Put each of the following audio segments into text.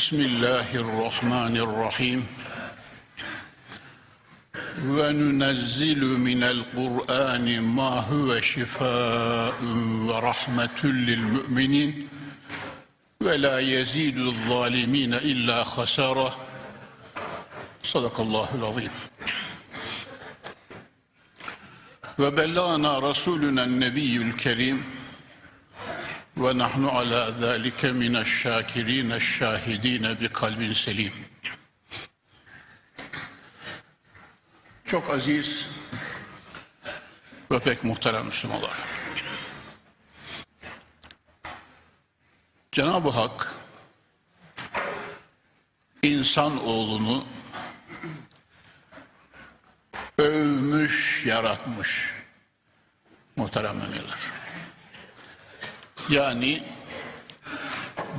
بسم الله الرحمن الرحيم. وننزل من القرآن ما هو شفاء ورحمة للمؤمنين. ولا يزيد الظالمين إلا خسارة. صدق الله العظيم. وبلغنا رسولنا النبي الكريم ونحن على ذلك من الشاكرين الشاهدين بقلب selim. Çok aziz ve pek muhterem Müslümanlar. Cenab-ı Hak insan oğlunu övmüş, yaratmış muhterem müminler. Yani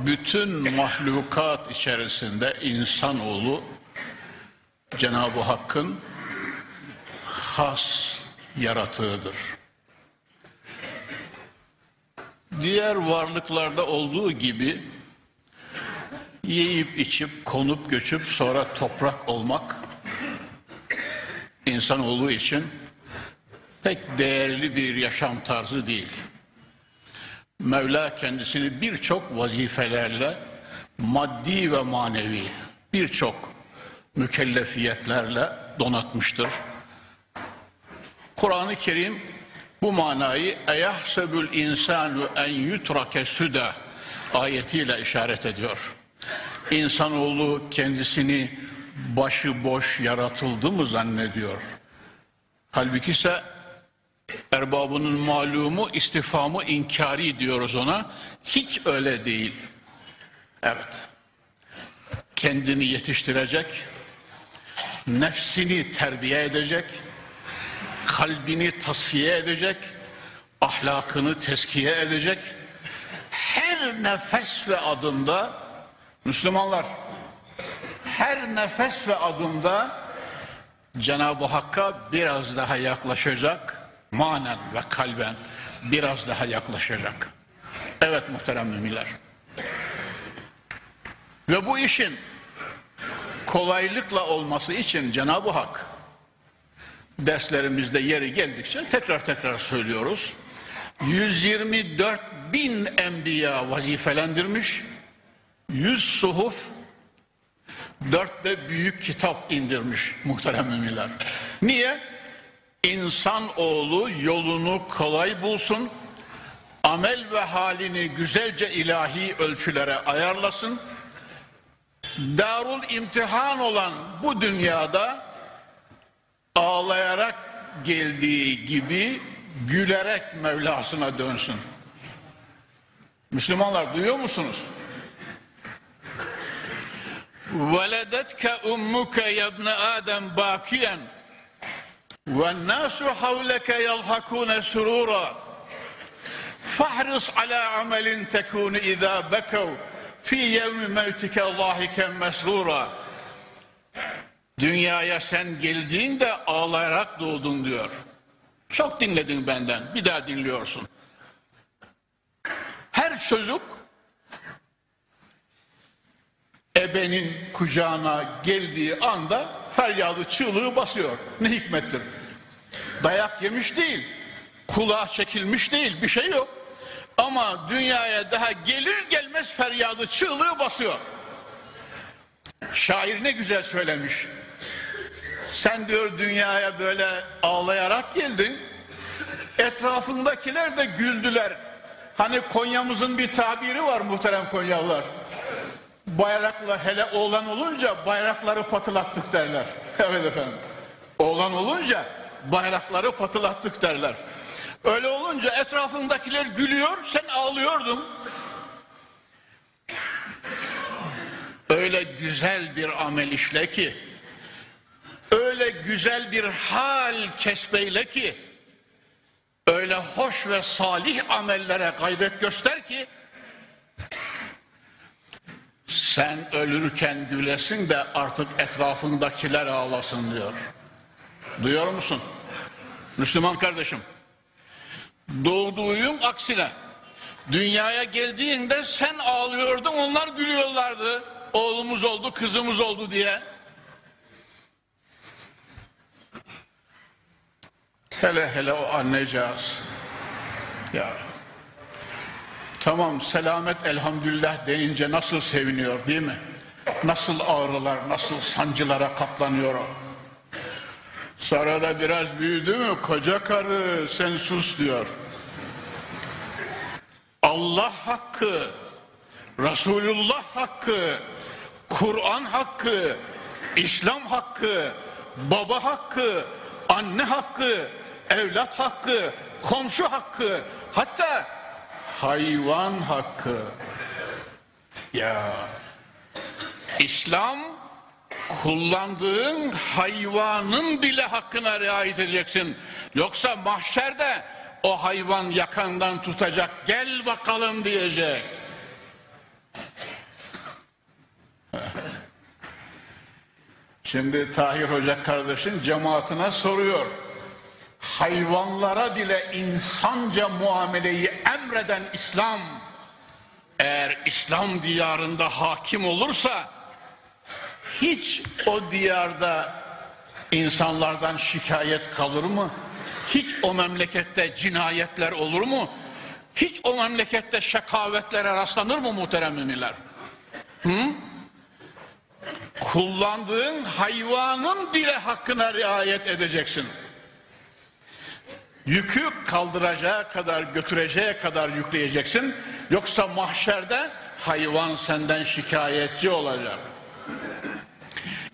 bütün mahlukat içerisinde insanoğlu Cenab-ı Hakk'ın has yaratığıdır. Diğer varlıklarda olduğu gibi yiyip içip konup göçüp sonra toprak olmak insanoğlu için pek değerli bir yaşam tarzı değil. Mevla kendisini birçok vazifelerle maddi ve manevi birçok mükellefiyetlerle donatmıştır. Kur'an-ı Kerim bu manayı eyahsebül insanu en yutrake süda ayetiyle işaret ediyor. İnsanoğlu kendisini başıboş yaratıldı mı zannediyor. Halbuki ise erbabının malumu istifamı inkari diyoruz ona. Hiç öyle değil. Evet. Kendini yetiştirecek, nefsini terbiye edecek, kalbini tasfiye edecek, ahlakını teskiye edecek. Her nefes ve adımda Müslümanlar her nefes ve adımda Cenab-ı Hakk'a biraz daha yaklaşacak, manen ve kalben biraz daha yaklaşacak. Evet muhterem müminler. Ve bu işin kolaylıkla olması için Cenab-ı Hak derslerimizde yeri geldikçe tekrar tekrar söylüyoruz. 124 bin enbiya vazifelendirmiş, 100 suhuf, dört de büyük kitap indirmiş muhterem müminler. Niye? İnsan oğlu yolunu kolay bulsun, amel ve halini güzelce ilahi ölçülere ayarlasın, darul imtihan olan bu dünyada ağlayarak geldiği gibi gülerek Mevlasına dönsün. Müslümanlar duyuyor musunuz? وَلَدَتْكَ أُمُّكَ يَا ابْنَ آدَمْ بَاكِيًا وَالنَّاسُ حَوْلَكَ يَضْحَكُونَ سُرُورًا فَاحْرِصْ عَلَى عَمَلٍ تَكُونُ إِذَا بَكَوْا فِي يَوْمِ مَوْتِكَ ضَاحِكًا مَسْرُورًا Dünyaya sen geldiğinde ağlayarak doğdun diyor. Çok dinledin benden, bir daha dinliyorsun. Her çocuk ebenin kucağına geldiği anda feryadı çığlığı basıyor. Ne hikmettir. Dayak yemiş değil, kulağa çekilmiş değil, bir şey yok. Ama dünyaya daha gelir gelmez feryadı çığlığı basıyor. Şair ne güzel söylemiş. Sen diyor dünyaya böyle ağlayarak geldin. Etrafındakiler de güldüler. Hani Konya'mızın bir tabiri var muhterem Konyalılar. Bayrakla hele oğlan olunca bayrakları patılattık derler. Evet efendim. Oğlan olunca bayrakları patılattık derler. Öyle olunca etrafındakiler gülüyor, sen ağlıyordun. Öyle güzel bir amel işle ki, öyle güzel bir hal kesbeyle ki, öyle hoş ve salih amellere gayret göster ki, sen ölürken gülesin de artık etrafındakiler ağlasın diyor. Duyuyor musun? Müslüman kardeşim. Doğduğun aksine dünyaya geldiğinde sen ağlıyordun onlar gülüyorlardı. Oğlumuz oldu kızımız oldu diye. Hele hele o annecağız. Ya tamam selamet elhamdülillah deyince nasıl seviniyor değil mi? Nasıl ağrılar, nasıl sancılara katlanıyor o. Sonra da biraz büyüdü mü koca karı sen sus diyor. Allah hakkı, Resulullah hakkı, Kur'an hakkı, İslam hakkı, baba hakkı, anne hakkı, evlat hakkı, komşu hakkı, hatta hayvan hakkı. Ya İslam kullandığın hayvanın bile hakkına riayet edeceksin. Yoksa mahşerde o hayvan yakandan tutacak gel bakalım diyecek. Şimdi Tahir Hoca kardeşin cemaatine soruyor. Hayvanlara bile insanca muameleyi emreden İslam eğer İslam diyarında hakim olursa hiç o diyarda insanlardan şikayet kalır mı? Hiç o memlekette cinayetler olur mu? Hiç o memlekette şekavetlere rastlanır mı muhterem müminler? Hı? Kullandığın hayvanın bile hakkına riayet edeceksin. Yükü kaldıracağı kadar, götüreceği kadar yükleyeceksin. Yoksa mahşerde hayvan senden şikayetçi olacak.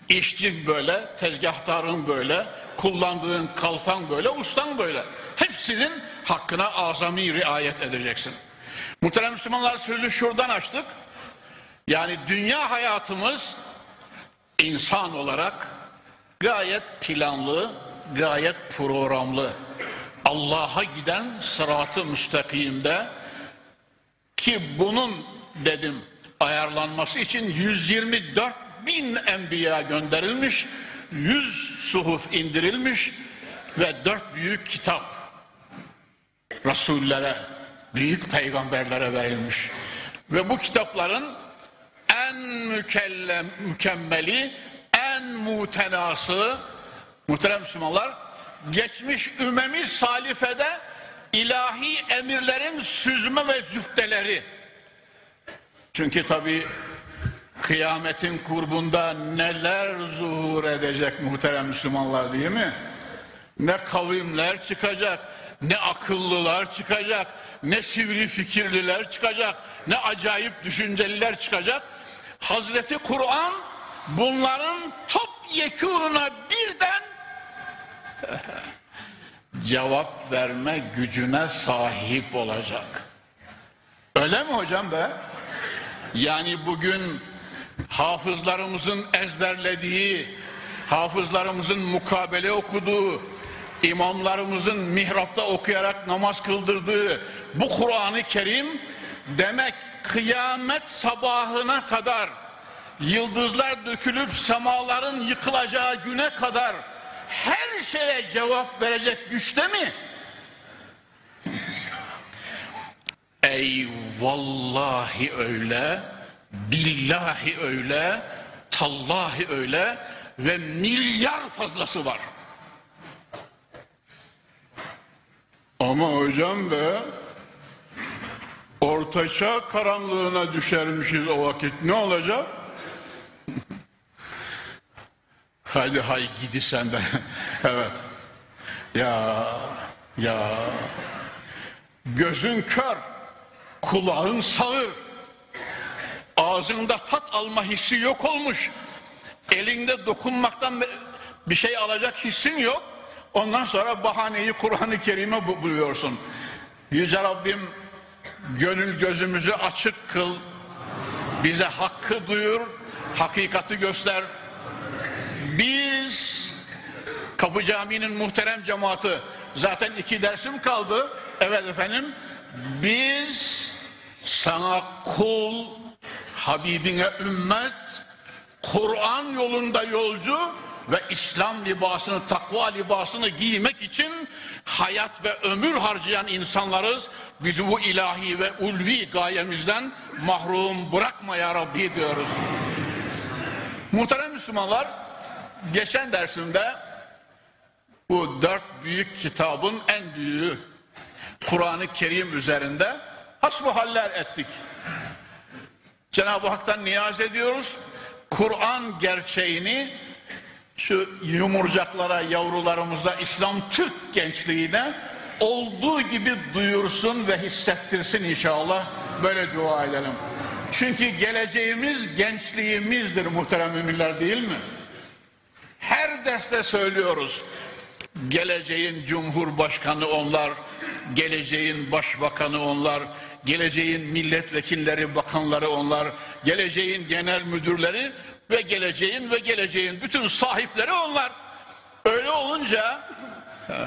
İşçi böyle, tezgahtarın böyle, kullandığın kalfan böyle, ustan böyle. Hepsinin hakkına azami riayet edeceksin. Muhterem Müslümanlar sözü şuradan açtık. Yani dünya hayatımız insan olarak gayet planlı, gayet programlı. Allah'a giden sıratı müstakimde ki bunun dedim ayarlanması için 124 bin enbiya gönderilmiş, 100 suhuf indirilmiş ve dört büyük kitap Resullere, büyük peygamberlere verilmiş. Ve bu kitapların en mükellem, mükemmeli, en mutenası, muhterem Müslümanlar, geçmiş ümemi salifede ilahi emirlerin süzme ve zübdeleri. Çünkü tabi kıyametin kurbunda neler zuhur edecek muhterem Müslümanlar değil mi? Ne kavimler çıkacak, ne akıllılar çıkacak, ne sivri fikirliler çıkacak, ne acayip düşünceliler çıkacak. Hazreti Kur'an bunların top yekununa birden cevap verme gücüne sahip olacak. Öyle mi hocam be? Yani bugün hafızlarımızın ezberlediği, hafızlarımızın mukabele okuduğu, imamlarımızın mihrapta okuyarak namaz kıldırdığı bu Kur'an-ı Kerim demek kıyamet sabahına kadar yıldızlar dökülüp semaların yıkılacağı güne kadar her şeye cevap verecek güçte mi? Ey vallahi öyle, billahi öyle, tallahi öyle ve milyar fazlası var. Ama hocam be, ortaçağ karanlığına düşermişiz o vakit ne olacak? Hadi hay gidi sen de. evet. Ya ya gözün kör, kulağın sağır. Ağzında tat alma hissi yok olmuş. Elinde dokunmaktan bir şey alacak hissin yok. Ondan sonra bahaneyi Kur'an-ı Kerim'e buluyorsun. Yüce Rabbim gönül gözümüzü açık kıl. Bize hakkı duyur, Hakikati göster. Biz Kapı Camii'nin muhterem cemaati zaten iki dersim kaldı. Evet efendim biz sana kul, Habibine ümmet, Kur'an yolunda yolcu ve İslam libasını, takva libasını giymek için hayat ve ömür harcayan insanlarız. Bizi bu ilahi ve ulvi gayemizden mahrum bırakma ya Rabbi diyoruz. Muhterem Müslümanlar, geçen dersimde bu dört büyük kitabın en büyüğü Kur'an-ı Kerim üzerinde hasbuhaller ettik. Cenab-ı Hak'tan niyaz ediyoruz. Kur'an gerçeğini şu yumurcaklara, yavrularımıza, İslam Türk gençliğine olduğu gibi duyursun ve hissettirsin inşallah. Böyle dua edelim. Çünkü geleceğimiz gençliğimizdir muhterem müminler değil mi? Her derste söylüyoruz. Geleceğin cumhurbaşkanı onlar, geleceğin başbakanı onlar, geleceğin milletvekilleri, bakanları onlar, geleceğin genel müdürleri ve geleceğin ve geleceğin bütün sahipleri onlar. Öyle olunca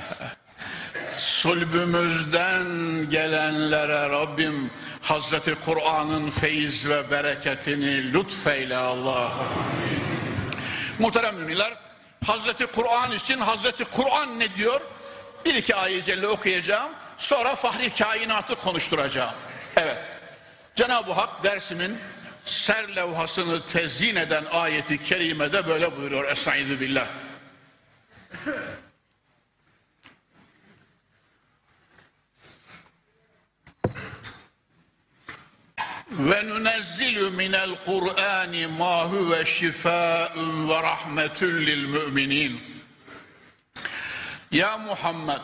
sulbümüzden gelenlere Rabbim Hazreti Kur'an'ın feyiz ve bereketini lütfeyle Allah'ım. Muhterem müminler, Hazreti Kur'an için Hazreti Kur'an ne diyor? Bir iki ayet okuyacağım. Sonra fahri kainatı konuşturacağım. Evet. Cenab-ı Hak dersimin ser levhasını tezyin eden ayeti kerimede böyle buyuruyor. Estaizu billah. Ve nunezzilu minel Kur'ani ma huve şifaun ve rahmetun lil müminin. Ya Muhammed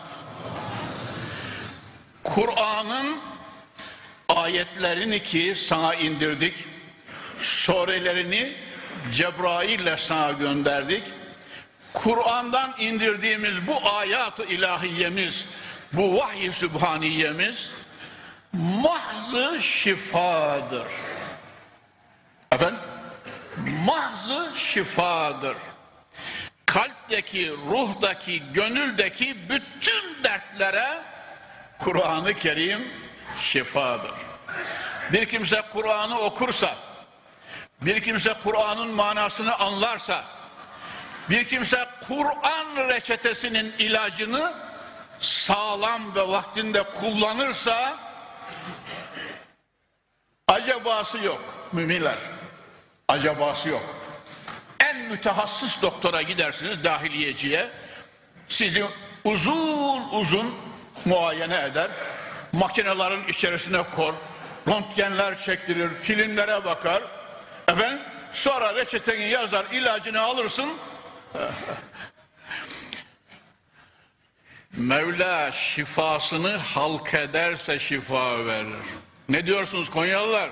Kur'an'ın ayetlerini ki sana indirdik, surelerini Cebrail ile sana gönderdik. Kur'an'dan indirdiğimiz bu ayat-ı ilahiyemiz, bu vahiy-i sübhaniyemiz mahzı şifadır. Efendim? Mahzı şifadır. Kalpteki, ruhdaki, gönüldeki bütün dertlere Kur'an-ı Kerim şifadır. Bir kimse Kur'an'ı okursa, bir kimse Kur'an'ın manasını anlarsa, bir kimse Kur'an reçetesinin ilacını sağlam ve vaktinde kullanırsa acabası yok müminler. Acabası yok. En mütehassıs doktora gidersiniz dahiliyeciye. Sizi uzun uzun muayene eder. Makinelerin içerisine kor. Röntgenler çektirir. Filmlere bakar. Efendim sonra reçeteni yazar. ilacını alırsın. Mevla şifasını halk ederse şifa verir. Ne diyorsunuz Konyalılar?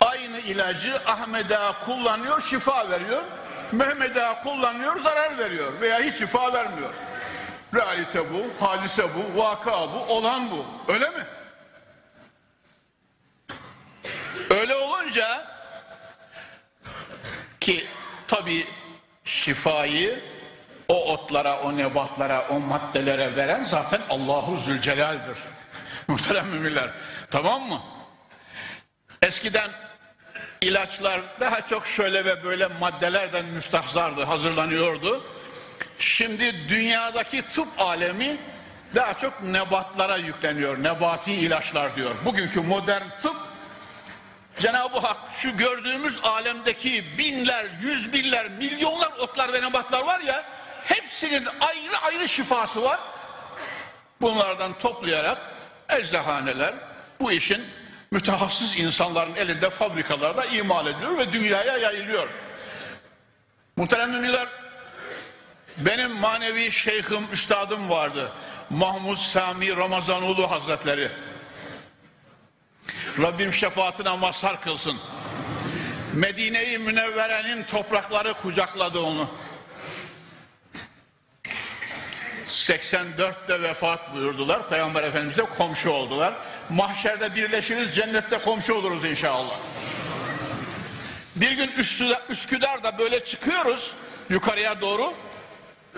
Aynı ilacı Ahmet'e kullanıyor, şifa veriyor. Mehmet'e kullanıyor, zarar veriyor veya hiç şifa vermiyor. Realite bu, hadise bu, vaka bu, olan bu. Öyle mi? Öyle olunca ki tabi şifayı o otlara, o nebatlara, o maddelere veren zaten Allahu Zülcelal'dir. Muhterem müminler. Tamam mı? Eskiden ilaçlar daha çok şöyle ve böyle maddelerden müstahzardı, hazırlanıyordu. Şimdi dünyadaki tıp alemi daha çok nebatlara yükleniyor. Nebati ilaçlar diyor. Bugünkü modern tıp Cenab-ı Hak şu gördüğümüz alemdeki binler, yüz binler, milyonlar otlar ve nebatlar var ya hepsinin ayrı ayrı şifası var. Bunlardan toplayarak eczahaneler bu işin mütehassıs insanların elinde fabrikalarda imal ediliyor ve dünyaya yayılıyor. Muhterem müminler, benim manevi şeyhim, üstadım vardı. Mahmud Sami Ramazanoğlu Hazretleri. Rabbim şefaatine mazhar kılsın. Medine-i Münevvere'nin toprakları kucakladı onu. 84'te vefat buyurdular. Peygamber Efendimiz'e komşu oldular. mahşerde birleşiriz, cennette komşu oluruz inşallah. Bir gün Üsküdar, Üsküdar'da böyle çıkıyoruz yukarıya doğru.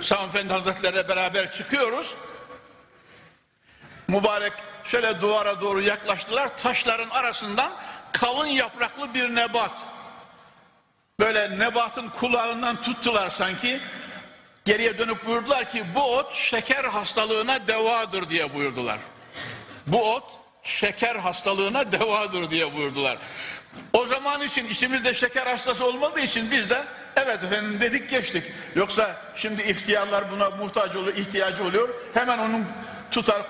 Sami Efendi Hazretleri'yle beraber çıkıyoruz. Mübarek şöyle duvara doğru yaklaştılar. Taşların arasından kalın yapraklı bir nebat. Böyle nebatın kulağından tuttular sanki. Geriye dönüp buyurdular ki bu ot şeker hastalığına devadır diye buyurdular. Bu ot şeker hastalığına devadır diye buyurdular. O zaman için içimizde şeker hastası olmadığı için biz de evet efendim dedik geçtik. Yoksa şimdi ihtiyarlar buna muhtaç oluyor, ihtiyacı oluyor. Hemen onun tutar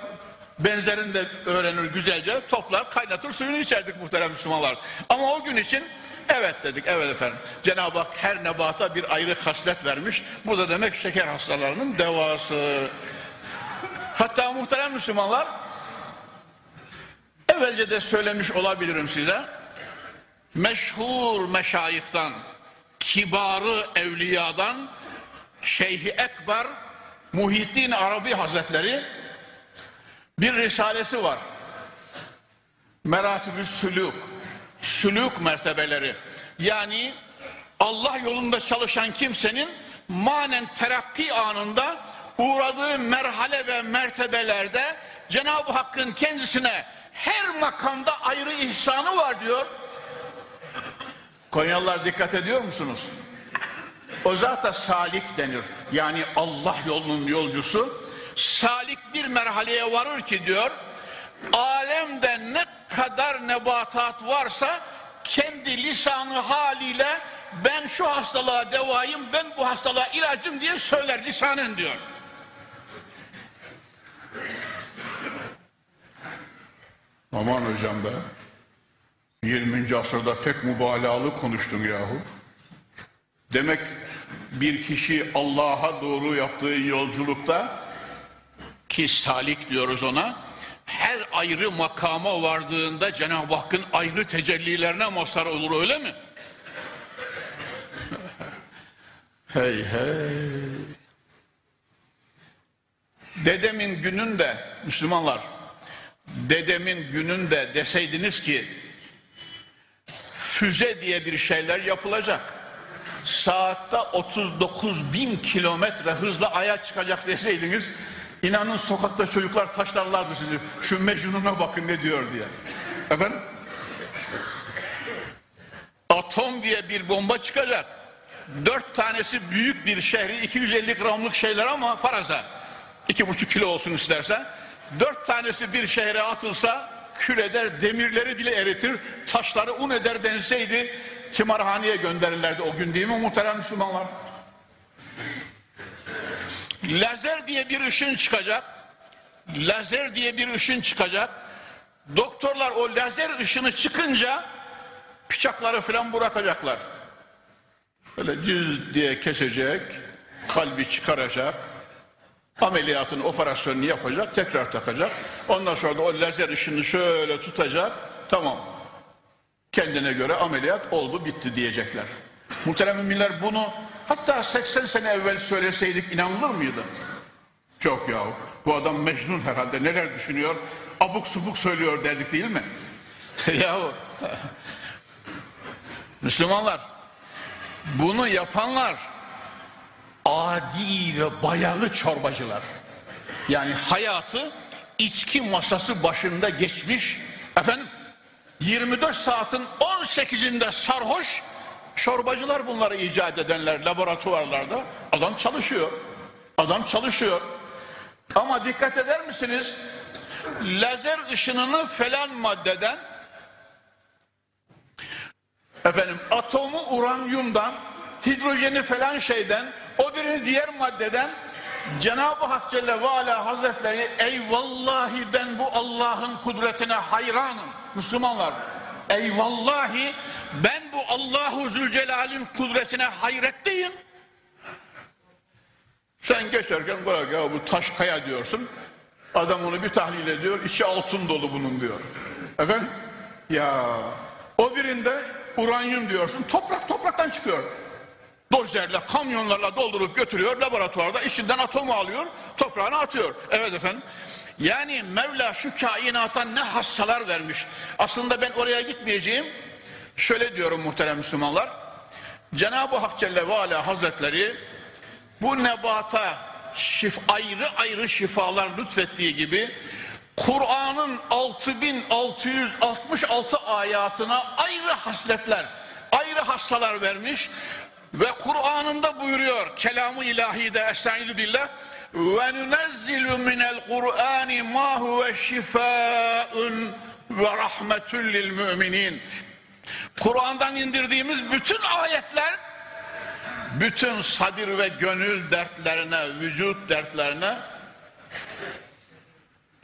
benzerini de öğrenir güzelce toplar kaynatır suyunu içerdik muhterem Müslümanlar. Ama o gün için evet dedik evet efendim. Cenab-ı Hak her nebata bir ayrı haslet vermiş. Bu da demek şeker hastalarının devası. Hatta muhterem Müslümanlar evvelce de söylemiş olabilirim size. Meşhur meşayihtan, kibarı evliyadan Şeyhi Ekber Muhittin Arabi Hazretleri bir risalesi var. Meratibü sülük, sülük mertebeleri. Yani Allah yolunda çalışan kimsenin manen terakki anında uğradığı merhale ve mertebelerde Cenab-ı Hakk'ın kendisine her makamda ayrı ihsanı var diyor. Konyalılar dikkat ediyor musunuz? O zata salik denir. Yani Allah yolunun yolcusu. Salik bir merhaleye varır ki diyor, alemde ne kadar nebatat varsa kendi lisanı haliyle ben şu hastalığa devayım, ben bu hastalığa ilacım diye söyler lisanın diyor. Aman hocam be. 20. asırda pek mübalağalı konuştun yahu. Demek bir kişi Allah'a doğru yaptığı yolculukta ki salik diyoruz ona her ayrı makama vardığında Cenab-ı Hakk'ın ayrı tecellilerine mazhar olur öyle mi? hey hey. Dedemin gününde Müslümanlar dedemin gününde deseydiniz ki füze diye bir şeyler yapılacak. Saatte 39 bin kilometre hızla aya çıkacak deseydiniz inanın sokakta çocuklar taşlarlardı sizi. Şu Mecnun'una bakın ne diyor diye. Efendim? Atom diye bir bomba çıkacak. Dört tanesi büyük bir şehri 250 gramlık şeyler ama faraza. iki buçuk kilo olsun isterse. Dört tanesi bir şehre atılsa kül eder, demirleri bile eritir, taşları un eder denseydi timarhaneye gönderirlerdi o gün değil mi muhterem Müslümanlar? Lazer diye bir ışın çıkacak. Lazer diye bir ışın çıkacak. Doktorlar o lazer ışını çıkınca bıçakları falan bırakacaklar. Böyle cüz diye kesecek, kalbi çıkaracak, ameliyatın operasyonunu yapacak, tekrar takacak. Ondan sonra da o lazer ışını şöyle tutacak, tamam. Kendine göre ameliyat oldu, bitti diyecekler. Muhterem müminler bunu hatta 80 sene evvel söyleseydik inanılır mıydı? Çok yahu. Bu adam Mecnun herhalde neler düşünüyor? Abuk subuk söylüyor derdik değil mi? yahu. Müslümanlar bunu yapanlar adi ve bayalı çorbacılar. Yani hayatı içki masası başında geçmiş efendim 24 saatin 18'inde sarhoş çorbacılar bunları icat edenler laboratuvarlarda adam çalışıyor. Adam çalışıyor. Ama dikkat eder misiniz? Lazer ışınını falan maddeden efendim atomu uranyumdan hidrojeni falan şeyden o birini diğer maddeden Cenab-ı Hak Celle ve Ala Hazretleri ey vallahi ben bu Allah'ın kudretine hayranım Müslümanlar ey vallahi ben bu Allahu Zülcelal'in kudretine hayretteyim sen geçerken bırak ya bu taş kaya diyorsun adam onu bir tahlil ediyor içi altın dolu bunun diyor efendim ya o birinde uranyum diyorsun toprak topraktan çıkıyor dozerle, kamyonlarla doldurup götürüyor laboratuvarda içinden atomu alıyor, toprağına atıyor. Evet efendim. Yani Mevla şu kainata ne hassalar vermiş. Aslında ben oraya gitmeyeceğim. Şöyle diyorum muhterem Müslümanlar. Cenab-ı Hak Celle ve Ala Hazretleri bu nebata şif, ayrı ayrı şifalar lütfettiği gibi Kur'an'ın 6666 ayatına ayrı hasletler, ayrı hassalar vermiş ve Kur'an'ında buyuruyor kelamı ilahide estaizu billah ve nunezzilu minel Kur'ani ma huve şifaun ve rahmetun lil müminin Kur'an'dan indirdiğimiz bütün ayetler bütün sadir ve gönül dertlerine, vücut dertlerine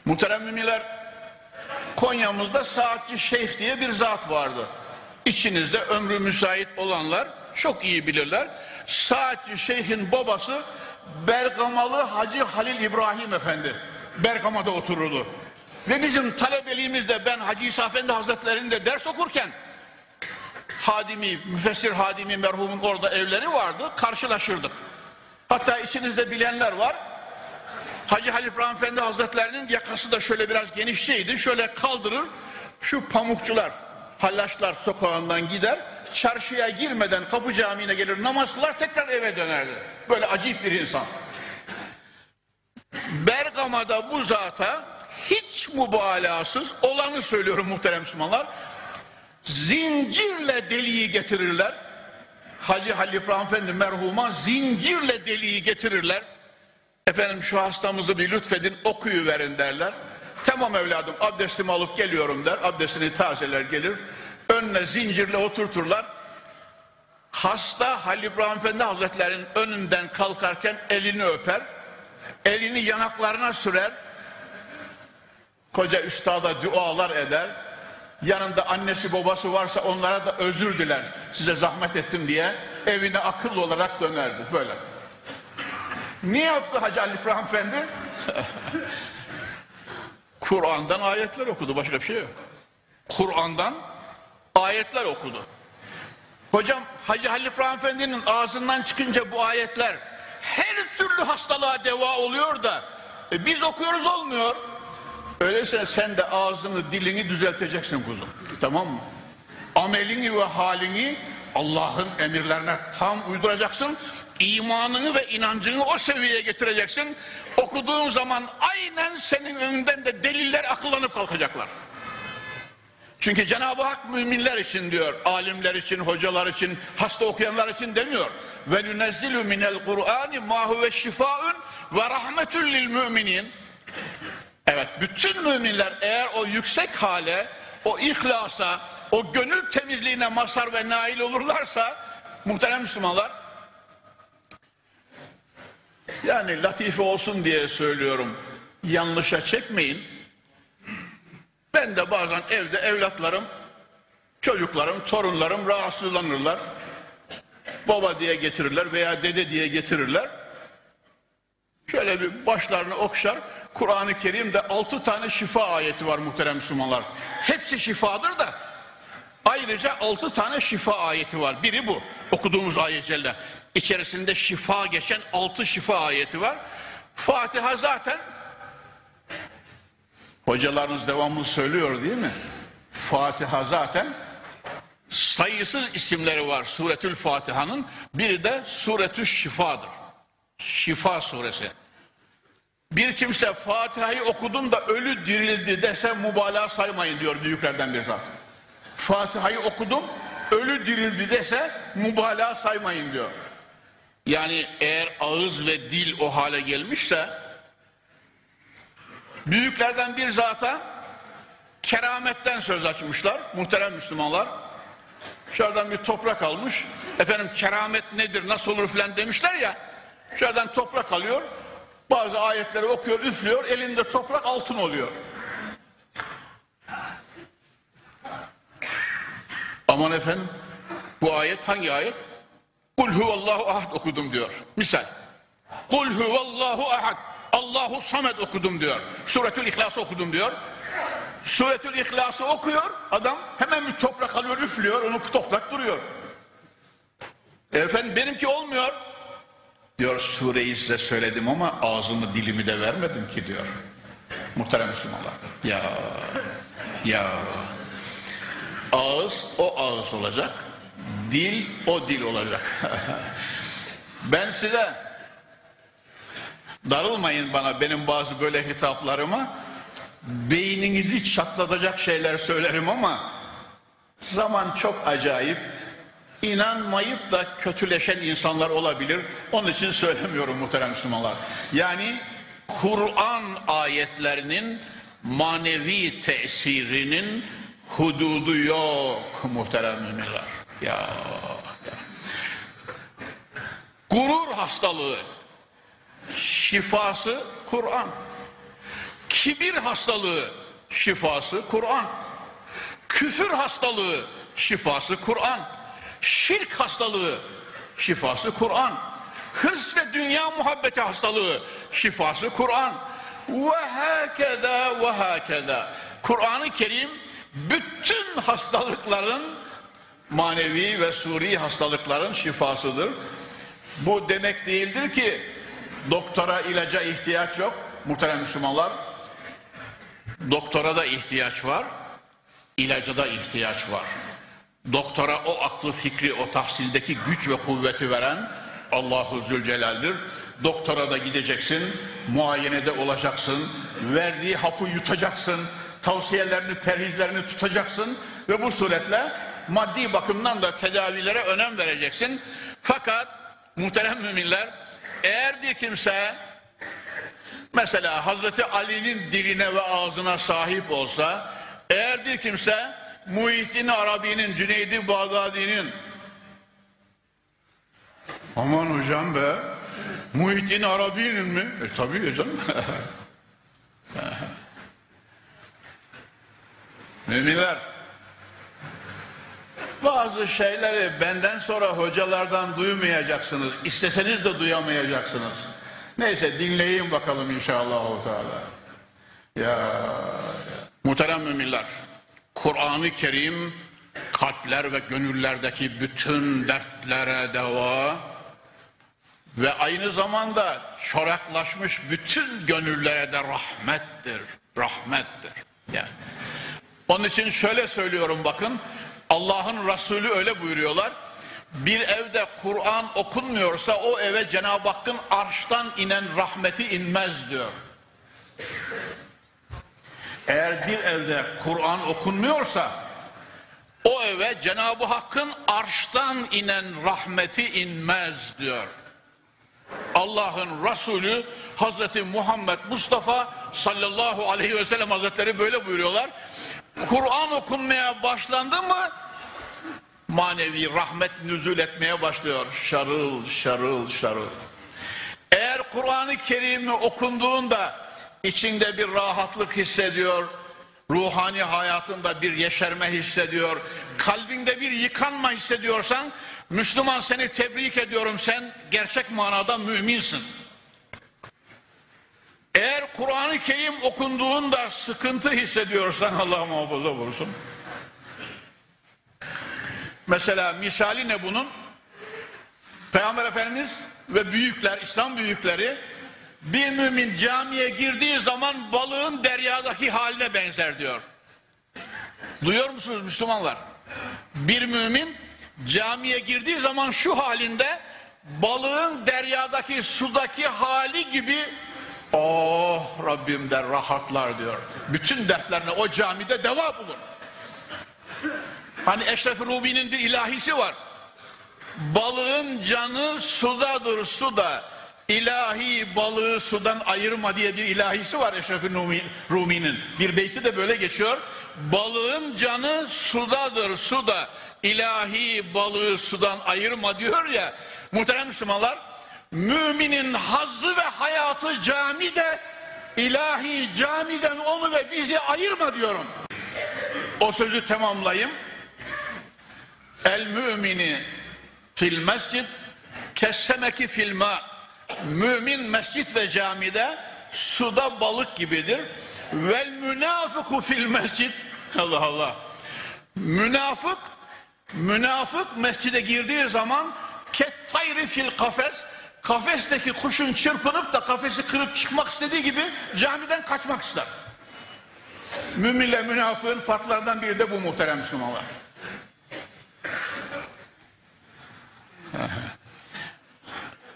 muhterem müminler Konya'mızda Saatçi Şeyh diye bir zat vardı. İçinizde ömrü müsait olanlar çok iyi bilirler. Saatçi Şeyh'in babası Bergamalı Hacı Halil İbrahim Efendi. Bergama'da otururdu. Ve bizim talebeliğimizde ben Hacı İsa Efendi Hazretleri'nde ders okurken Hadimi, müfessir Hadimi merhumun orada evleri vardı. Karşılaşırdık. Hatta içinizde bilenler var. Hacı Halil İbrahim Hazretlerinin yakası da şöyle biraz genişçeydi. Şöyle kaldırır. Şu pamukçular, hallaçlar sokağından gider. Çarşıya girmeden kapı camiine gelir namaz kılar tekrar eve dönerdi. Böyle acayip bir insan. Bergama'da bu zata hiç mübalağasız olanı söylüyorum muhterem Müslümanlar zincirle deliği getirirler. Hacı Halil İbrahim Efendi merhuma zincirle deliği getirirler. Efendim şu hastamızı bir lütfedin okuyu verin derler. Tamam evladım abdestimi alıp geliyorum der. Abdestini tazeler gelir. Önüne zincirle oturturlar. Hasta Halil İbrahim Efendi Hazretleri'nin önünden kalkarken elini öper. Elini yanaklarına sürer. Koca üstada dualar eder yanında annesi babası varsa onlara da özür diler. Size zahmet ettim diye evine akıllı olarak dönerdi böyle. Ne yaptı Hacı Ali İbrahim Efendi? Kur'an'dan ayetler okudu başka bir şey yok. Kur'an'dan ayetler okudu. Hocam Hacı Halil İbrahim Efendi'nin ağzından çıkınca bu ayetler her türlü hastalığa deva oluyor da e, biz okuyoruz olmuyor. Öyleyse sen de ağzını dilini düzelteceksin kuzum. Tamam mı? Amelini ve halini Allah'ın emirlerine tam uyduracaksın. İmanını ve inancını o seviyeye getireceksin. Okuduğun zaman aynen senin önünden de deliller akıllanıp kalkacaklar. Çünkü Cenab-ı Hak müminler için diyor, alimler için, hocalar için, hasta okuyanlar için demiyor. Ve nunezzilu minel Kur'ani ma huve şifaun ve rahmetun lil. Evet, bütün müminler eğer o yüksek hale, o ihlasa, o gönül temizliğine mazhar ve nail olurlarsa, muhterem Müslümanlar, yani latife olsun diye söylüyorum, yanlışa çekmeyin. Ben de bazen evde evlatlarım, çocuklarım, torunlarım rahatsızlanırlar. Baba diye getirirler veya dede diye getirirler. Şöyle bir başlarını okşar, Kur'an-ı Kerim'de altı tane şifa ayeti var muhterem Müslümanlar. Hepsi şifadır da ayrıca altı tane şifa ayeti var. Biri bu okuduğumuz ayet celle. İçerisinde şifa geçen altı şifa ayeti var. Fatiha zaten hocalarınız devamlı söylüyor değil mi? Fatiha zaten sayısız isimleri var Suretül Fatiha'nın. Biri de Suretü Şifa'dır. Şifa suresi. Bir kimse Fatiha'yı okudun da ölü dirildi dese mübalağa saymayın diyor büyüklerden bir zat. Fatiha'yı okudum ölü dirildi dese mübalağa saymayın diyor. Yani eğer ağız ve dil o hale gelmişse büyüklerden bir zata kerametten söz açmışlar muhterem Müslümanlar. Şuradan bir toprak almış. Efendim keramet nedir nasıl olur filan demişler ya. Şuradan toprak alıyor. Bazı ayetleri okuyor, üflüyor, elinde toprak altın oluyor. Aman efendim, bu ayet hangi ayet? Kul huvallahu ahad okudum diyor. Misal. Kul huvallahu ahad. Allahu samet okudum diyor. Suretül İhlas okudum diyor. Suretül İhlas'ı okuyor. Adam hemen bir toprak alıyor, üflüyor. Onu toprak duruyor. Efendim benimki olmuyor. Diyor sureyi size söyledim ama ağzımı dilimi de vermedim ki diyor. Muhterem Müslümanlar. Ya, ya. Ağız o ağız olacak. Dil o dil olacak. ben size darılmayın bana benim bazı böyle hitaplarıma beyninizi çatlatacak şeyler söylerim ama zaman çok acayip inanmayıp da kötüleşen insanlar olabilir. Onun için söylemiyorum muhterem Müslümanlar. Yani Kur'an ayetlerinin manevi tesirinin hududu yok muhterem müminler. Ya. Gurur hastalığı şifası Kur'an. Kibir hastalığı şifası Kur'an. Küfür hastalığı şifası Kur'an. Şirk hastalığı şifası Kur'an. Hırs ve dünya muhabbeti hastalığı şifası Kur'an. Ve hakeda ve hakeda. Kur'an-ı Kerim bütün hastalıkların manevi ve suri hastalıkların şifasıdır. Bu demek değildir ki doktora ilaca ihtiyaç yok. Muhterem Müslümanlar doktora da ihtiyaç var. ilaca da ihtiyaç var. Doktora o aklı fikri o tahsildeki güç ve kuvveti veren Allahu Zülcelal'dir. Doktora da gideceksin, muayenede olacaksın, verdiği hapı yutacaksın, tavsiyelerini, perhizlerini tutacaksın ve bu suretle maddi bakımdan da tedavilere önem vereceksin. Fakat muhterem müminler eğer bir kimse mesela Hazreti Ali'nin diline ve ağzına sahip olsa eğer bir kimse Muhittin Arabi'nin, Cüneydi Bağdadi'nin aman hocam be Muhittin Arabi'nin mi? E tabii canım. Müminler bazı şeyleri benden sonra hocalardan duymayacaksınız. İsteseniz de duyamayacaksınız. Neyse dinleyin bakalım inşallah. Ya, ya. Muhterem müminler, Kur'an-ı Kerim kalpler ve gönüllerdeki bütün dertlere deva ve aynı zamanda çoraklaşmış bütün gönüllere de rahmettir. Rahmettir. Yani. Onun için şöyle söylüyorum bakın. Allah'ın Resulü öyle buyuruyorlar. Bir evde Kur'an okunmuyorsa o eve Cenab-ı Hakk'ın arştan inen rahmeti inmez diyor. Eğer bir evde Kur'an okunmuyorsa o eve Cenab-ı Hakk'ın arştan inen rahmeti inmez diyor. Allah'ın Resulü Hazreti Muhammed Mustafa sallallahu aleyhi ve sellem Hazretleri böyle buyuruyorlar. Kur'an okunmaya başlandı mı manevi rahmet nüzul etmeye başlıyor. Şarıl şarıl şarıl. Eğer Kur'an-ı Kerim'i okunduğunda içinde bir rahatlık hissediyor, ruhani hayatında bir yeşerme hissediyor, kalbinde bir yıkanma hissediyorsan, Müslüman seni tebrik ediyorum, sen gerçek manada müminsin. Eğer Kur'an-ı Kerim okunduğunda sıkıntı hissediyorsan Allah muhafaza vursun. Mesela misali ne bunun? Peygamber Efendimiz ve büyükler, İslam büyükleri bir mümin camiye girdiği zaman balığın deryadaki haline benzer diyor. Duyuyor musunuz Müslümanlar? Bir mümin camiye girdiği zaman şu halinde balığın deryadaki sudaki hali gibi oh Rabbim der rahatlar diyor. Bütün dertlerine o camide deva bulur. Hani Eşref-i Rubi'nin bir ilahisi var. Balığın canı sudadır suda. İlahi balığı sudan ayırma diye bir ilahisi var Eşref-i Rumi'nin. Bir beyti de böyle geçiyor. Balığın canı sudadır suda. İlahi balığı sudan ayırma diyor ya. Muhterem Müslümanlar, müminin hazzı ve hayatı camide, ilahi camiden onu ve bizi ayırma diyorum. O sözü tamamlayayım. El mümini fil mescid kessemeki fil ma. Mümin mescit ve camide suda balık gibidir. Vel münafıku fil mescid. Allah Allah. Münafık münafık mescide girdiği zaman kettayri fil kafes kafesteki kuşun çırpınıp da kafesi kırıp çıkmak istediği gibi camiden kaçmak ister. Müminle münafığın farklarından biri de bu muhterem Müslümanlar.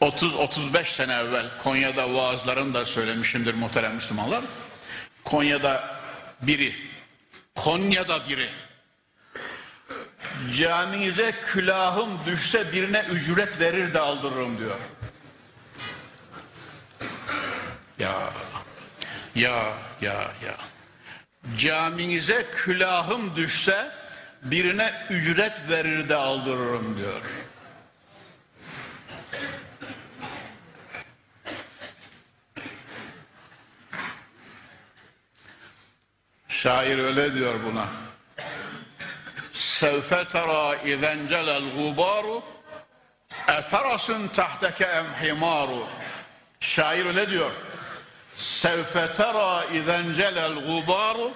30-35 sene evvel Konya'da vaazlarını da söylemişimdir muhterem Müslümanlar. Konya'da biri, Konya'da biri caminize külahım düşse birine ücret verir de aldırırım diyor. Ya, ya, ya, ya. Caminize külahım düşse birine ücret verir de aldırırım diyor. Şair öyle diyor buna. Sevfe tera izen celel gubaru eferasun tahteke em himaru. Şair öyle diyor. Sevfe tera izen celel gubaru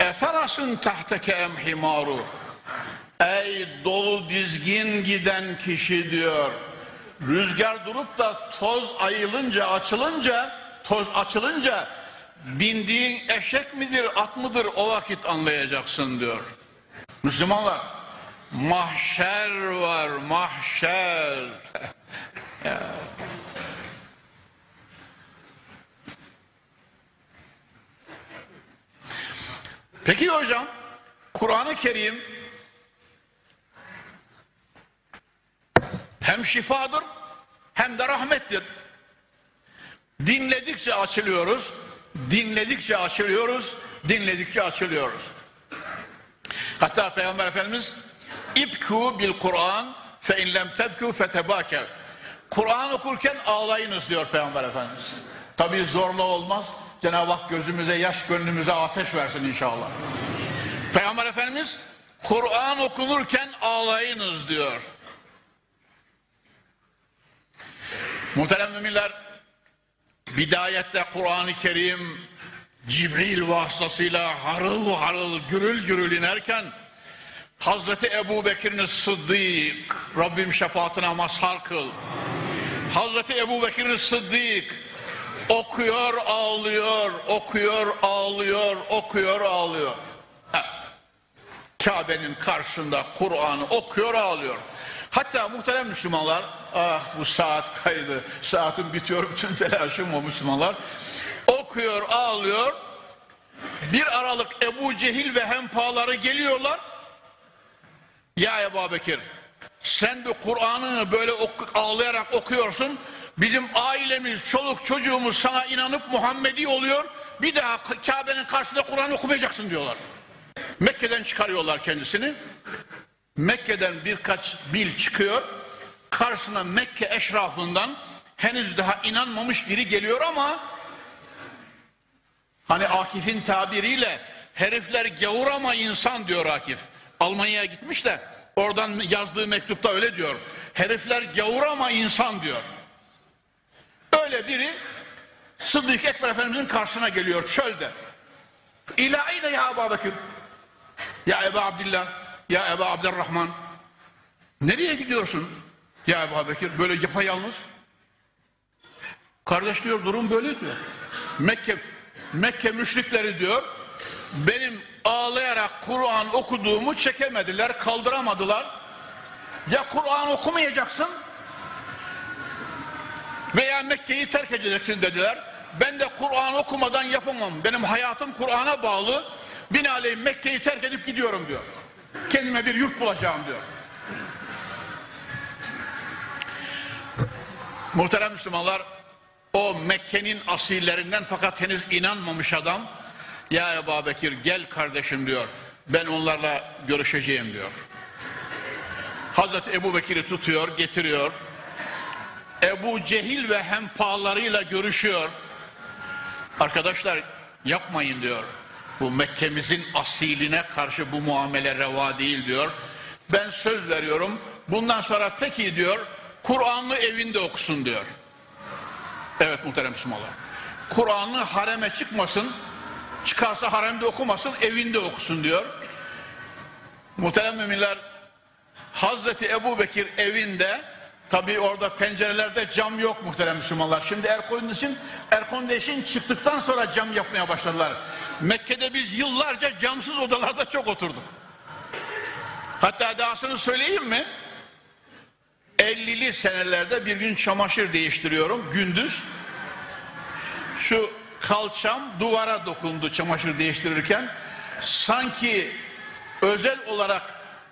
eferasun tahteke em himaru. Ey dolu dizgin giden kişi diyor. Rüzgar durup da toz ayılınca açılınca toz açılınca bindiğin eşek midir at mıdır o vakit anlayacaksın diyor. Müslümanlar mahşer var mahşer. Peki hocam Kur'an-ı Kerim hem şifadır hem de rahmettir. Dinledikçe açılıyoruz, dinledikçe açılıyoruz, dinledikçe açılıyoruz. Hatta Peygamber Efendimiz İbku bil Kur'an fe in lem tebku fetebake. Kur'an okurken ağlayınız diyor Peygamber Efendimiz. Tabi zorla olmaz. Cenab-ı Hak gözümüze yaş, gönlümüze ateş versin inşallah. Peygamber Efendimiz Kur'an okunurken ağlayınız diyor. Muhterem müminler, bidayette Kur'an-ı Kerim Cibril vasıtasıyla harıl harıl gürül gürül inerken Hazreti Ebu Bekir'in Sıddık Rabbim şefaatine mazhar kıl. Hazreti Ebu Bekir'in Sıddık okuyor ağlıyor okuyor ağlıyor okuyor ağlıyor. Kabe'nin karşısında Kur'an'ı okuyor ağlıyor hatta muhterem Müslümanlar ah bu saat kaydı saatin bitiyor bütün telaşım o Müslümanlar okuyor, ağlıyor. Bir aralık Ebu Cehil ve hempaları geliyorlar. Ya Ebu Bekir, sen de Kur'an'ını böyle oku, ağlayarak okuyorsun. Bizim ailemiz, çoluk çocuğumuz sana inanıp Muhammedi oluyor. Bir daha Kabe'nin karşısında Kur'an okumayacaksın diyorlar. Mekke'den çıkarıyorlar kendisini. Mekke'den birkaç bil çıkıyor. Karşısına Mekke eşrafından henüz daha inanmamış biri geliyor ama Hani Akif'in tabiriyle herifler gavur ama insan diyor Akif. Almanya'ya gitmiş de oradan yazdığı mektupta öyle diyor. Herifler gavur ama insan diyor. Öyle biri Sıddık Ekber Efendimizin karşısına geliyor çölde. İlahi de ya Ebu Bekir. Ya Ebu Abdillah. Ya Ebu Abdurrahman. Nereye gidiyorsun? Ya Ebu Bekir böyle yapayalnız. Kardeş diyor durum böyle diyor. Mekke Mekke müşrikleri diyor benim ağlayarak Kur'an okuduğumu çekemediler, kaldıramadılar. Ya Kur'an okumayacaksın veya Mekke'yi terk edeceksin dediler. Ben de Kur'an okumadan yapamam. Benim hayatım Kur'an'a bağlı. Binaenaleyh Mekke'yi terk edip gidiyorum diyor. Kendime bir yurt bulacağım diyor. Muhterem Müslümanlar o Mekke'nin asillerinden fakat henüz inanmamış adam ya Ebu Bekir gel kardeşim diyor ben onlarla görüşeceğim diyor. Hazreti Ebu Bekir'i tutuyor getiriyor. Ebu Cehil ve hempalarıyla görüşüyor. Arkadaşlar yapmayın diyor. Bu Mekke'mizin asiline karşı bu muamele reva değil diyor. Ben söz veriyorum bundan sonra peki diyor Kur'an'ı evinde okusun diyor. Evet muhterem Müslümanlar. Kur'an'ı hareme çıkmasın, çıkarsa haremde okumasın, evinde okusun diyor. Muhterem müminler, Hazreti Ebu Bekir evinde, tabi orada pencerelerde cam yok muhterem Müslümanlar. Şimdi air condition, air condition çıktıktan sonra cam yapmaya başladılar. Mekke'de biz yıllarca camsız odalarda çok oturduk. Hatta dahasını söyleyeyim mi? 50'li senelerde bir gün çamaşır değiştiriyorum gündüz. Şu kalçam duvara dokundu çamaşır değiştirirken. Sanki özel olarak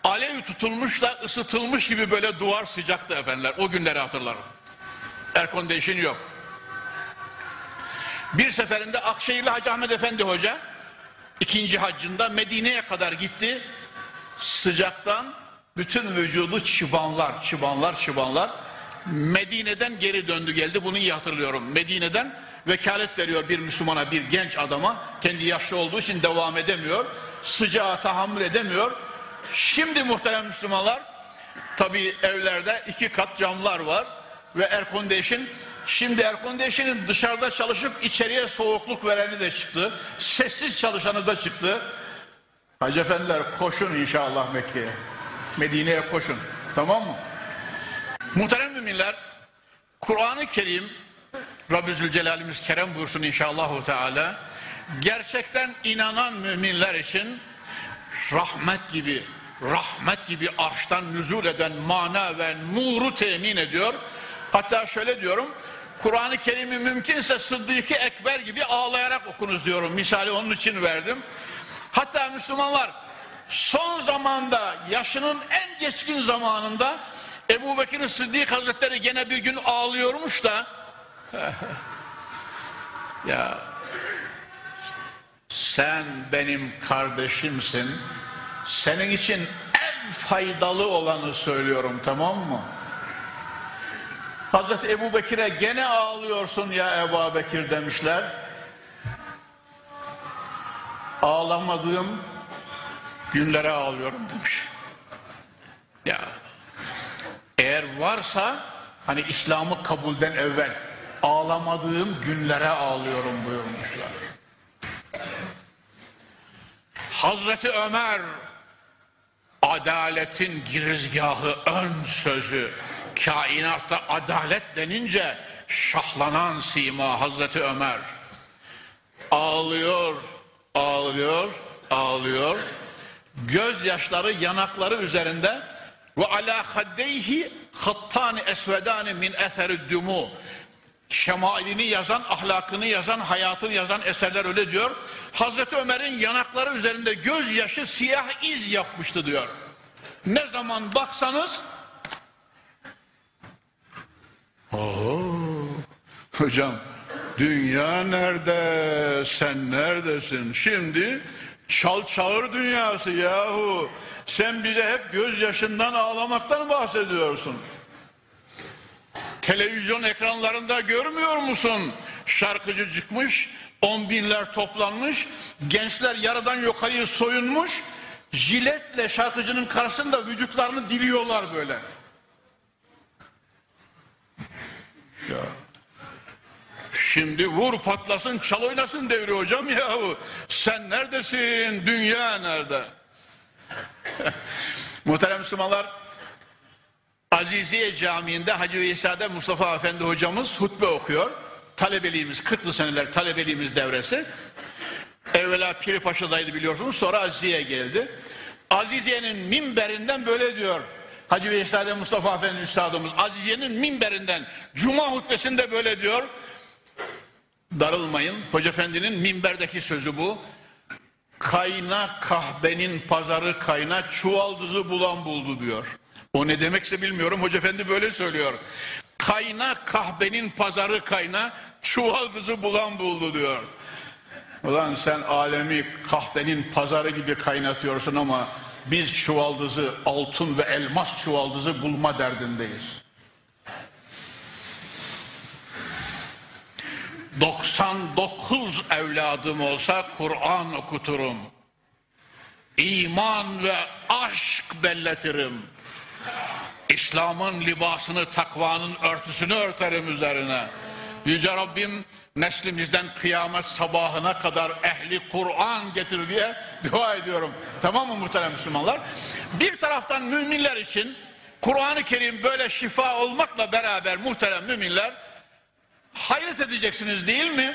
alev tutulmuş da ısıtılmış gibi böyle duvar sıcaktı efendiler. O günleri hatırlarım. Air condition yok. Bir seferinde Akşehirli Hacı Ahmet Efendi Hoca ikinci haccında Medine'ye kadar gitti. Sıcaktan bütün vücudu çıbanlar, çıbanlar, çıbanlar. Medine'den geri döndü geldi. Bunu iyi hatırlıyorum. Medine'den vekalet veriyor bir Müslümana, bir genç adama. Kendi yaşlı olduğu için devam edemiyor. Sıcağa tahammül edemiyor. Şimdi muhterem Müslümanlar, tabii evlerde iki kat camlar var ve air condition. Şimdi air dışarıda çalışıp içeriye soğukluk vereni de çıktı. Sessiz çalışanı da çıktı. Hacı efendiler koşun inşallah Mekke'ye. Medine'ye koşun. Tamam mı? Muhterem müminler, Kur'an-ı Kerim Rabbi Zülcelal'imiz kerem buyursun inşallahu teala. Gerçekten inanan müminler için rahmet gibi, rahmet gibi arştan nüzul eden mana ve nuru temin ediyor. Hatta şöyle diyorum, Kur'an-ı Kerim'i mümkünse Sıddık-ı Ekber gibi ağlayarak okunuz diyorum. Misali onun için verdim. Hatta Müslümanlar son zamanda yaşının en geçkin zamanında Ebu Bekir'in Sıddık Hazretleri gene bir gün ağlıyormuş da ya sen benim kardeşimsin senin için en faydalı olanı söylüyorum tamam mı? Hazreti Ebu Bekir'e gene ağlıyorsun ya Ebu Bekir demişler. Ağlamadığım günlere ağlıyorum demiş. Ya eğer varsa hani İslam'ı kabulden evvel ağlamadığım günlere ağlıyorum buyurmuşlar. Hazreti Ömer adaletin girizgahı ön sözü kainatta adalet denince şahlanan sima Hazreti Ömer ağlıyor ağlıyor ağlıyor gözyaşları yanakları üzerinde ve ala haddeyhi hattani esvedani min eseri dumu şemailini yazan, ahlakını yazan, hayatını yazan eserler öyle diyor. Hazreti Ömer'in yanakları üzerinde gözyaşı siyah iz yapmıştı diyor. Ne zaman baksanız Hocam dünya nerede sen neredesin? Şimdi çal çağır dünyası yahu. Sen bize hep gözyaşından ağlamaktan bahsediyorsun. Televizyon ekranlarında görmüyor musun? Şarkıcı çıkmış on binler toplanmış gençler yarıdan yukarıya soyunmuş jiletle şarkıcının karşısında vücutlarını diliyorlar böyle ya. Şimdi vur patlasın çal oynasın devri hocam yahu. Sen neredesin? Dünya nerede? Muhterem Müslümanlar Aziziye Camii'nde Hacı İsa'da Mustafa Efendi hocamız hutbe okuyor. Talebeliğimiz 40'lı seneler talebeliğimiz devresi. Evvela Piri Paşa'daydı biliyorsunuz sonra Aziziye'ye geldi. Aziziye'nin minberinden böyle diyor. Hacı Veysade Mustafa Efendi Üstadımız Aziziye'nin minberinden Cuma hutbesinde böyle diyor. Darılmayın. Hoca Efendi'nin minberdeki sözü bu. Kayna kahvenin pazarı kayna çuvaldızı bulan buldu diyor. O ne demekse bilmiyorum. Hoca Efendi böyle söylüyor. Kayna kahvenin pazarı kayna çuvaldızı bulan buldu diyor. Ulan sen alemi kahvenin pazarı gibi kaynatıyorsun ama biz çuvaldızı, altın ve elmas çuvaldızı bulma derdindeyiz. 99 evladım olsa Kur'an okuturum. İman ve aşk belletirim. İslam'ın libasını, takvanın örtüsünü örterim üzerine. Yüce Rabbim neslimizden kıyamet sabahına kadar ehli Kur'an getir diye dua ediyorum. Tamam mı muhterem Müslümanlar? Bir taraftan müminler için Kur'an-ı Kerim böyle şifa olmakla beraber muhterem müminler hayret edeceksiniz değil mi?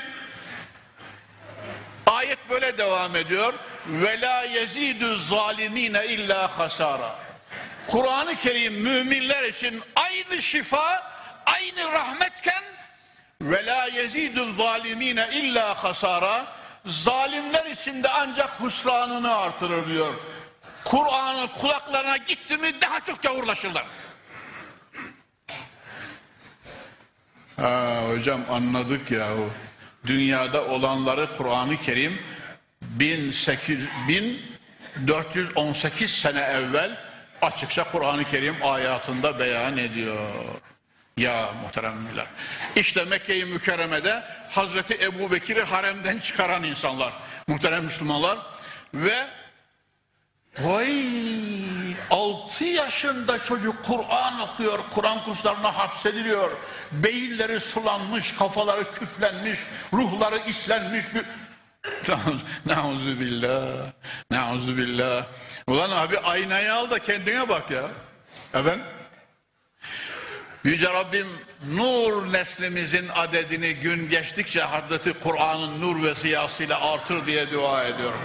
Ayet böyle devam ediyor. Ve la yezidü zalimine illa hasara. Kur'an-ı Kerim müminler için aynı şifa, aynı rahmetken ve la yezidü zalimine illa hasara. Zalimler için de ancak husranını artırır diyor. Kur'an'ın kulaklarına gitti mi daha çok gavurlaşırlar. Ha, hocam anladık yahu. Dünyada olanları Kur'an-ı Kerim 1800 1418 sene evvel açıkça Kur'an-ı Kerim ayatında beyan ediyor. Ya muhteremler. İşte Mekke-i Mükerreme'de Hazreti Ebu Bekir'i haremden çıkaran insanlar. Muhterem Müslümanlar. Ve vay 6 yaşında çocuk Kur'an okuyor. Kur'an kurslarına hapsediliyor. Beyinleri sulanmış, kafaları küflenmiş, ruhları islenmiş. Nauzu billah. Nauzu billah. Ulan abi aynayı al da kendine bak ya. Efendim? Yüce Rabbim nur neslimizin adedini gün geçtikçe Hazreti Kur'an'ın nur ve ziyasıyla artır diye dua ediyorum.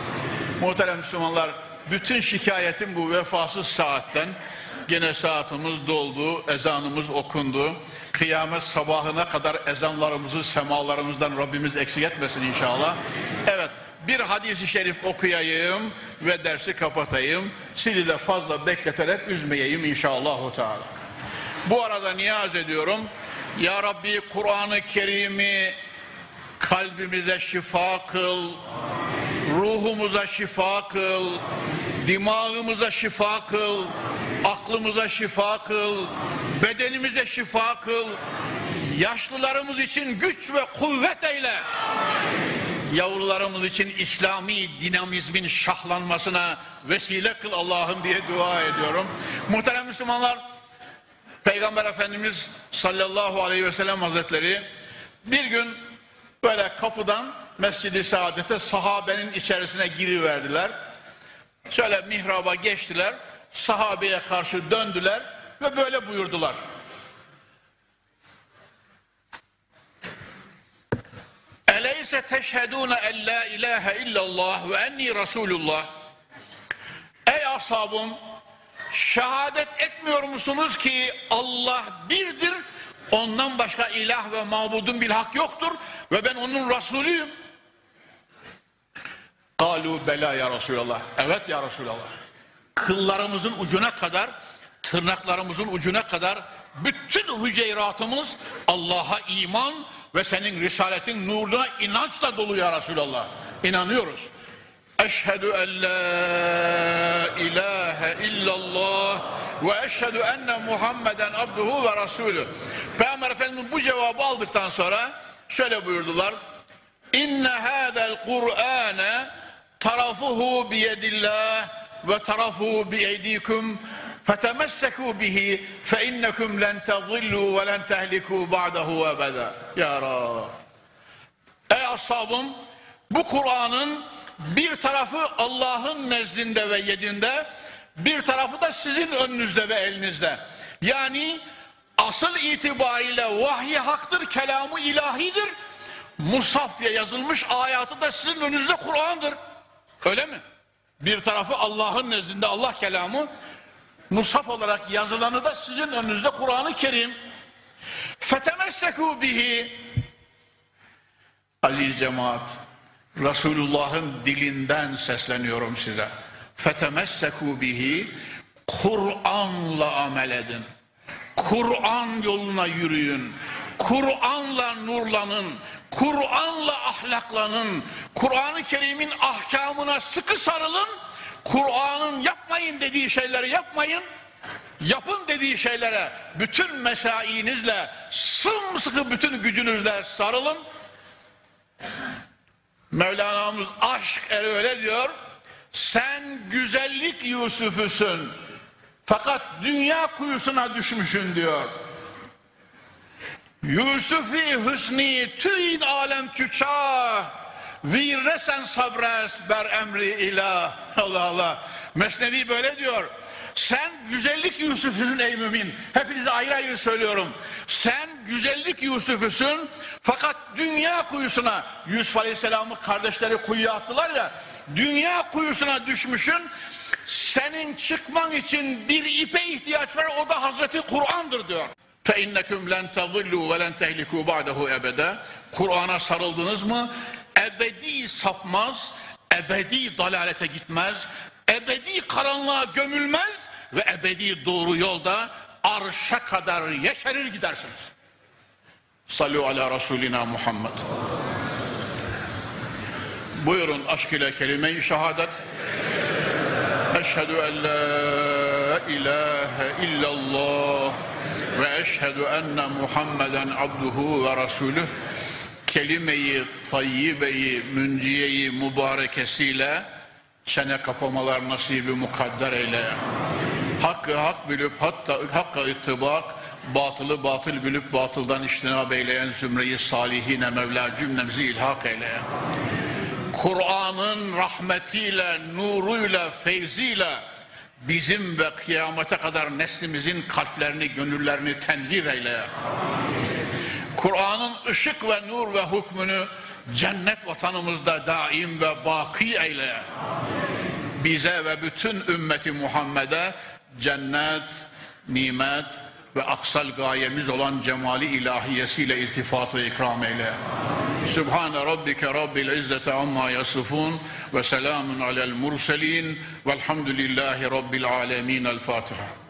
Muhterem Müslümanlar bütün şikayetim bu vefasız saatten. Gene saatimiz doldu, ezanımız okundu. Kıyamet sabahına kadar ezanlarımızı semalarımızdan Rabbimiz eksik etmesin inşallah. Evet, bir hadisi şerif okuyayım ve dersi kapatayım. Sizi de fazla bekleterek üzmeyeyim inşallah. Teala. Bu arada niyaz ediyorum. Ya Rabbi Kur'an-ı Kerim'i kalbimize şifa kıl, ruhumuza şifa kıl, dimağımıza şifa kıl, aklımıza şifa kıl, bedenimize şifa kıl, yaşlılarımız için güç ve kuvvet eyle. Yavrularımız için İslami dinamizmin şahlanmasına vesile kıl Allah'ım diye dua ediyorum. Muhterem Müslümanlar, Peygamber Efendimiz sallallahu aleyhi ve sellem hazretleri bir gün böyle kapıdan Mescid-i Saadet'e sahabenin içerisine giriverdiler. Şöyle mihraba geçtiler, sahabeye karşı döndüler ve böyle buyurdular. Eleyse teşhedûne en la ilahe illallah ve enni Resulullah. Ey ashabım, şehadet etmiyor musunuz ki Allah birdir, ondan başka ilah ve mabudun bil hak yoktur ve ben onun Resulüyüm. Kalu bela ya Resulallah. Evet ya Resulallah. Kıllarımızın ucuna kadar, tırnaklarımızın ucuna kadar bütün hüceyratımız Allah'a iman ve senin risaletin nuruna inançla dolu ya Resulallah. İnanıyoruz. Eşhedü en la ilahe illallah ve eşhedü enne Muhammeden abduhu ve rasulü. Peygamber Efendimiz bu cevabı aldıktan sonra şöyle buyurdular. İnne hâzel Kur'âne tarafuhu biyedillah ve tarafuhu biyeydikum fetemessekû bihi fe innekum len tezillû ve len tehlikû ba'dahu ebeda. Ya Rab. Ey ashabım bu Kur'an'ın bir tarafı Allah'ın nezdinde ve yedinde, bir tarafı da sizin önünüzde ve elinizde. Yani asıl itibariyle vahyi haktır, kelamı ilahidir. Musaf diye yazılmış ayatı da sizin önünüzde Kur'an'dır. Öyle mi? Bir tarafı Allah'ın nezdinde Allah kelamı, Musaf olarak yazılanı da sizin önünüzde Kur'an-ı Kerim. Fetemessekû bihi Aziz cemaat Resulullah'ın dilinden sesleniyorum size. Fetemessekû bihi Kur'an'la amel edin. Kur'an yoluna yürüyün. Kur'an'la nurlanın. Kur'an'la ahlaklanın. Kur'an-ı Kerim'in ahkamına sıkı sarılın. Kur'an'ın yapmayın dediği şeyleri yapmayın. Yapın dediği şeylere bütün mesainizle sımsıkı bütün gücünüzle sarılın. Mevlana'mız aşk eri öyle diyor. Sen güzellik Yusuf'usun. Fakat dünya kuyusuna düşmüşün diyor. Yusufi hüsni tüyn alem tüçah virresen sabres ber emri ilah. Allah Allah. Mesnevi böyle diyor. Sen güzellik Yusuf'un ey mümin. Hepinize ayrı ayrı söylüyorum. Sen güzellik Yusuf'usun fakat dünya kuyusuna Yusuf Aleyhisselam'ı kardeşleri kuyuya attılar ya dünya kuyusuna düşmüşün senin çıkman için bir ipe ihtiyaç var o da Hazreti Kur'an'dır diyor. فَاِنَّكُمْ لَنْ تَظِلُّوا وَلَنْ تَهْلِكُوا بَعْدَهُ ebede. Kur'an'a sarıldınız mı ebedi sapmaz, ebedi dalalete gitmez, ebedi karanlığa gömülmez ve ebedi doğru yolda arşa kadar yeşerir gidersiniz. Sallu ala Resulina Muhammed. Buyurun aşk ile kelime-i şehadet. Eşhedü en la ilahe illallah ve eşhedü enne Muhammeden abduhu ve resulüh kelime-i tayyibeyi, münciyeyi mübarekesiyle çene kapamalar nasibi mukadder eyle. Hakkı hak bilip hatta hakka ittibak, batılı batıl bilip batıldan iştinab eyleyen zümreyi salihine Mevla cümlemizi ilhak eyle. Kur'an'ın rahmetiyle, nuruyla, feyziyle bizim ve kıyamete kadar neslimizin kalplerini, gönüllerini tenvir eyle. Kur'an'ın ışık ve nur ve hükmünü cennet vatanımızda daim ve baki eyle. Bize ve bütün ümmeti Muhammed'e cennet, nimet ve aksal gayemiz olan cemali ilahiyesiyle iltifatı ikram eyle. Sübhane Rabbike Rabbil İzzete amma yasifun ve selamun alel murselin velhamdülillahi Rabbil alemin. El Fatiha.